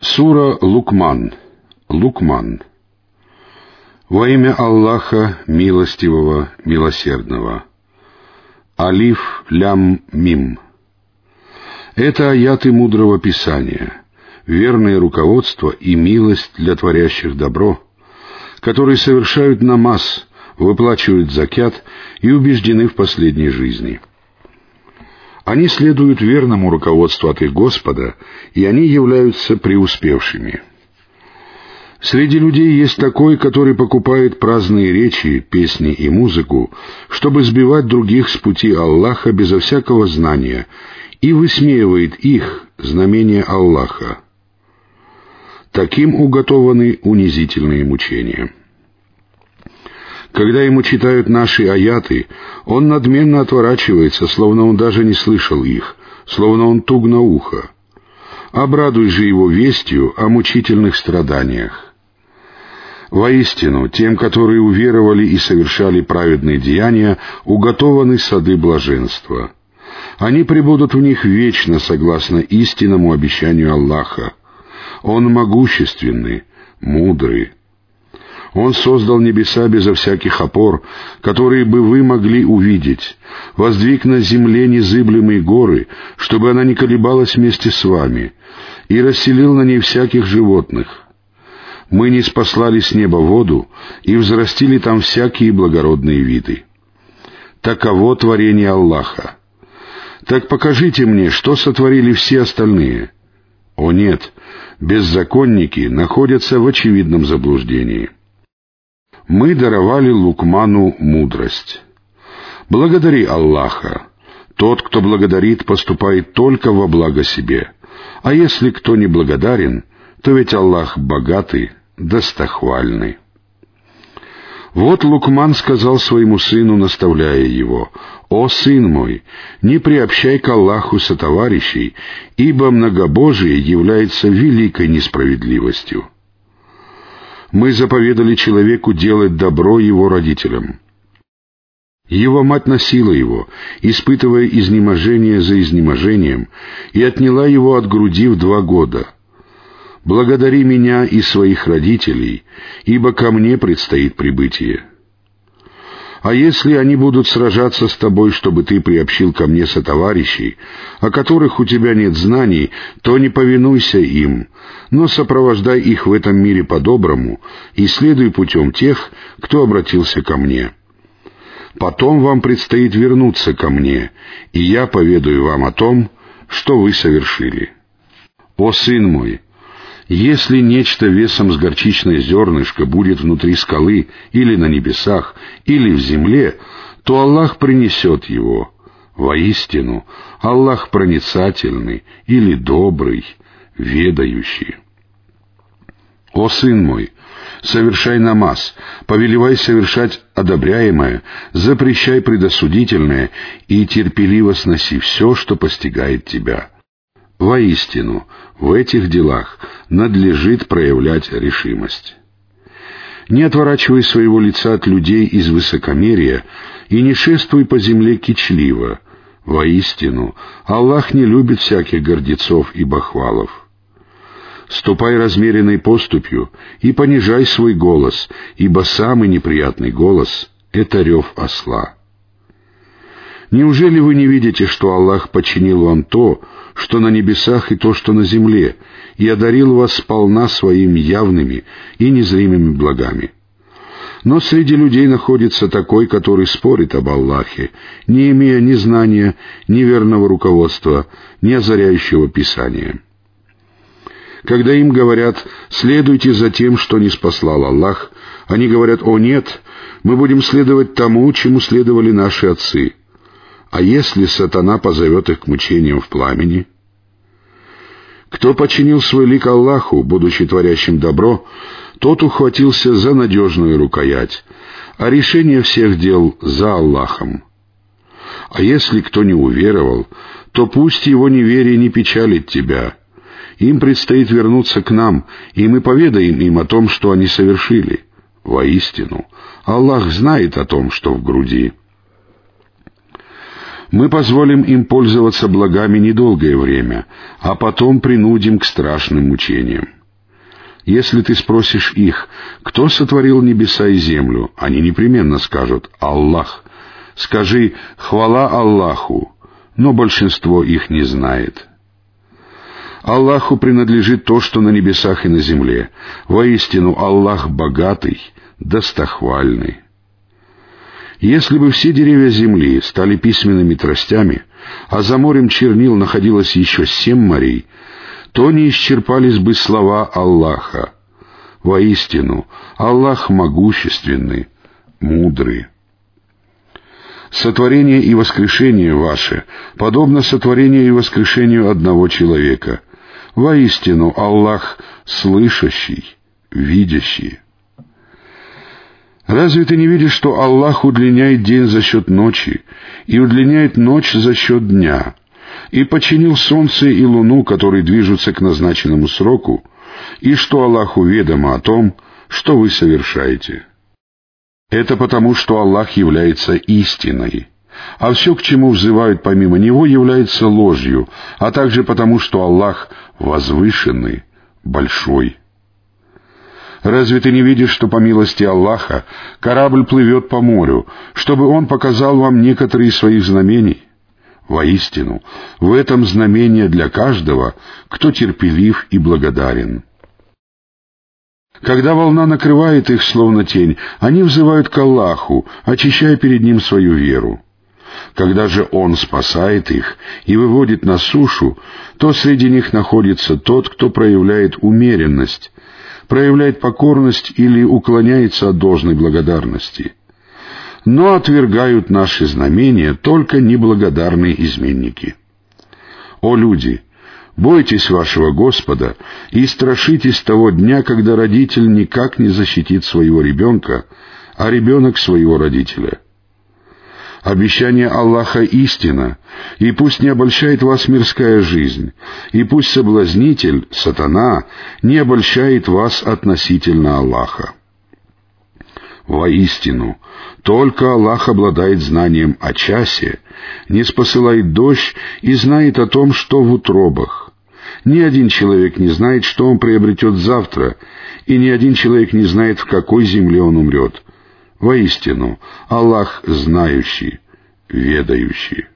Сура Лукман. Лукман. Во имя Аллаха, милостивого, милосердного. Алиф, лям, мим. Это аяты мудрого Писания, верное руководство и милость для творящих добро, которые совершают намаз, выплачивают закят и убеждены в последней жизни — они следуют верному руководству от их Господа, и они являются преуспевшими. Среди людей есть такой, который покупает праздные речи, песни и музыку, чтобы сбивать других с пути Аллаха безо всякого знания, и высмеивает их, знамения Аллаха. Таким уготованы унизительные мучения. Когда ему читают наши аяты, он надменно отворачивается, словно он даже не слышал их, словно он туг на ухо. Обрадуй же его вестью о мучительных страданиях. Воистину, тем, которые уверовали и совершали праведные деяния, уготованы сады блаженства. Они пребудут в них вечно, согласно истинному обещанию Аллаха. Он могущественный, мудрый, он создал небеса безо всяких опор, которые бы вы могли увидеть, воздвиг на земле незыблемые горы, чтобы она не колебалась вместе с вами, и расселил на ней всяких животных. Мы не спаслали с неба воду и взрастили там всякие благородные виды. Таково творение Аллаха. Так покажите мне, что сотворили все остальные. О нет, беззаконники находятся в очевидном заблуждении мы даровали Лукману мудрость. Благодари Аллаха. Тот, кто благодарит, поступает только во благо себе. А если кто не благодарен, то ведь Аллах богатый, достохвальный. Вот Лукман сказал своему сыну, наставляя его, «О, сын мой, не приобщай к Аллаху сотоварищей, ибо многобожие является великой несправедливостью» мы заповедали человеку делать добро его родителям. Его мать носила его, испытывая изнеможение за изнеможением, и отняла его от груди в два года. «Благодари меня и своих родителей, ибо ко мне предстоит прибытие». А если они будут сражаться с тобой, чтобы ты приобщил ко мне сотоварищей, о которых у тебя нет знаний, то не повинуйся им, но сопровождай их в этом мире по-доброму и следуй путем тех, кто обратился ко мне. Потом вам предстоит вернуться ко мне, и я поведаю вам о том, что вы совершили. О сын мой, если нечто весом с горчичное зернышко будет внутри скалы или на небесах, или в земле, то Аллах принесет его. Воистину, Аллах проницательный или добрый, ведающий. О сын мой, совершай намаз, повелевай совершать одобряемое, запрещай предосудительное и терпеливо сноси все, что постигает тебя. Воистину, в этих делах надлежит проявлять решимость. Не отворачивай своего лица от людей из высокомерия и не шествуй по земле кичливо. Воистину, Аллах не любит всяких гордецов и бахвалов. Ступай размеренной поступью и понижай свой голос, ибо самый неприятный голос — это рев осла. Неужели вы не видите, что Аллах подчинил вам то, что на небесах и то, что на земле, и одарил вас сполна своими явными и незримыми благами? Но среди людей находится такой, который спорит об Аллахе, не имея ни знания, ни верного руководства, ни озаряющего Писания. Когда им говорят «следуйте за тем, что не спаслал Аллах», они говорят «О нет, мы будем следовать тому, чему следовали наши отцы». А если сатана позовет их к мучениям в пламени? Кто починил свой лик Аллаху, будучи творящим добро, тот ухватился за надежную рукоять, а решение всех дел за Аллахом. А если кто не уверовал, то пусть его неверие не печалит тебя. Им предстоит вернуться к нам, и мы поведаем им о том, что они совершили. Воистину, Аллах знает о том, что в груди. Мы позволим им пользоваться благами недолгое время, а потом принудим к страшным мучениям. Если ты спросишь их, кто сотворил небеса и землю, они непременно скажут «Аллах». Скажи «Хвала Аллаху», но большинство их не знает. Аллаху принадлежит то, что на небесах и на земле. Воистину, Аллах богатый, достохвальный. Если бы все деревья земли стали письменными тростями, а за морем чернил находилось еще семь морей, то не исчерпались бы слова Аллаха. Воистину, Аллах могущественный, мудрый. Сотворение и воскрешение ваше подобно сотворению и воскрешению одного человека. Воистину, Аллах слышащий, видящий. Разве ты не видишь, что Аллах удлиняет день за счет ночи и удлиняет ночь за счет дня, и починил солнце и луну, которые движутся к назначенному сроку, и что Аллаху ведомо о том, что вы совершаете? Это потому, что Аллах является истиной, а все, к чему взывают помимо Него, является ложью, а также потому, что Аллах возвышенный, большой. Разве ты не видишь, что по милости Аллаха корабль плывет по морю, чтобы Он показал вам некоторые из своих знамений? Воистину, в этом знамение для каждого, кто терпелив и благодарен. Когда волна накрывает их, словно тень, они взывают к Аллаху, очищая перед Ним свою веру. Когда же Он спасает их и выводит на сушу, то среди них находится тот, кто проявляет умеренность, проявляет покорность или уклоняется от должной благодарности. Но отвергают наши знамения только неблагодарные изменники. О люди! Бойтесь вашего Господа и страшитесь того дня, когда родитель никак не защитит своего ребенка, а ребенок своего родителя — Обещание Аллаха истина, и пусть не обольщает вас мирская жизнь, и пусть соблазнитель, сатана, не обольщает вас относительно Аллаха. Воистину, только Аллах обладает знанием о часе, не спосылает дождь и знает о том, что в утробах. Ни один человек не знает, что он приобретет завтра, и ни один человек не знает, в какой земле он умрет — Воистину, Аллах знающий, ведающий.